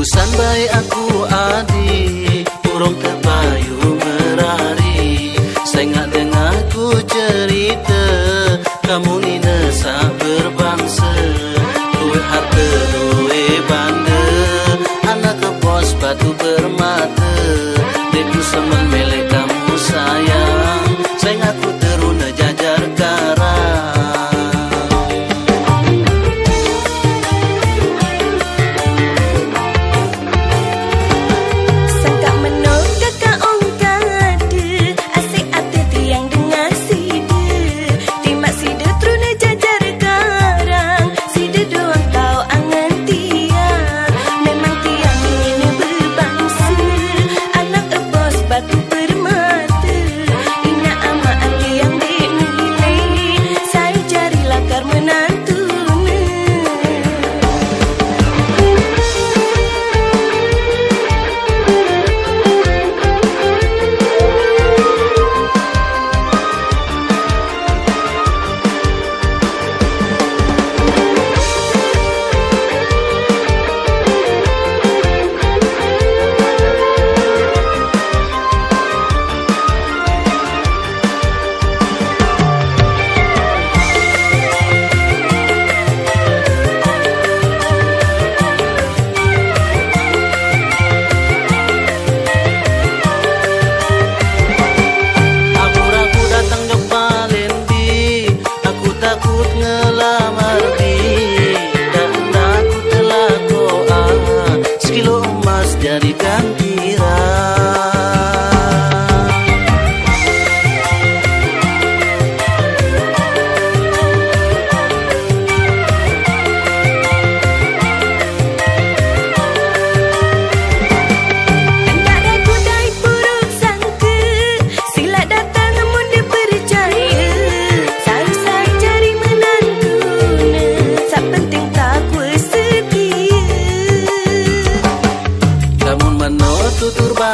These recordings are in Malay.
Kusan baik aku adi Burung terbayu merari Sengat dengar ku cerita Kamu ni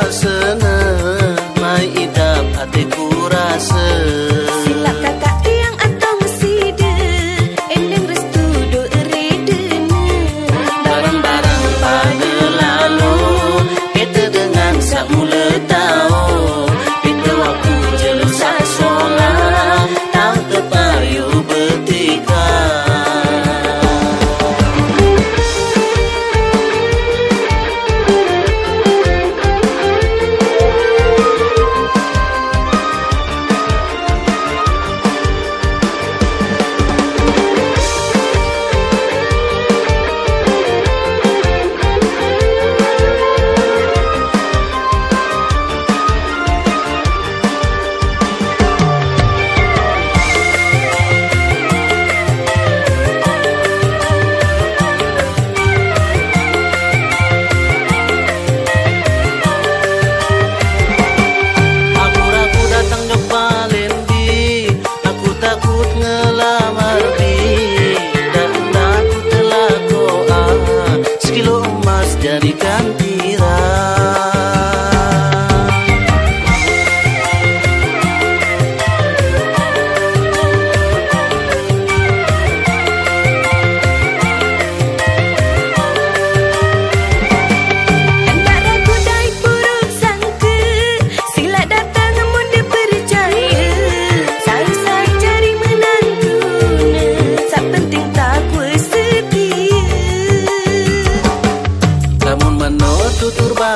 casa Durba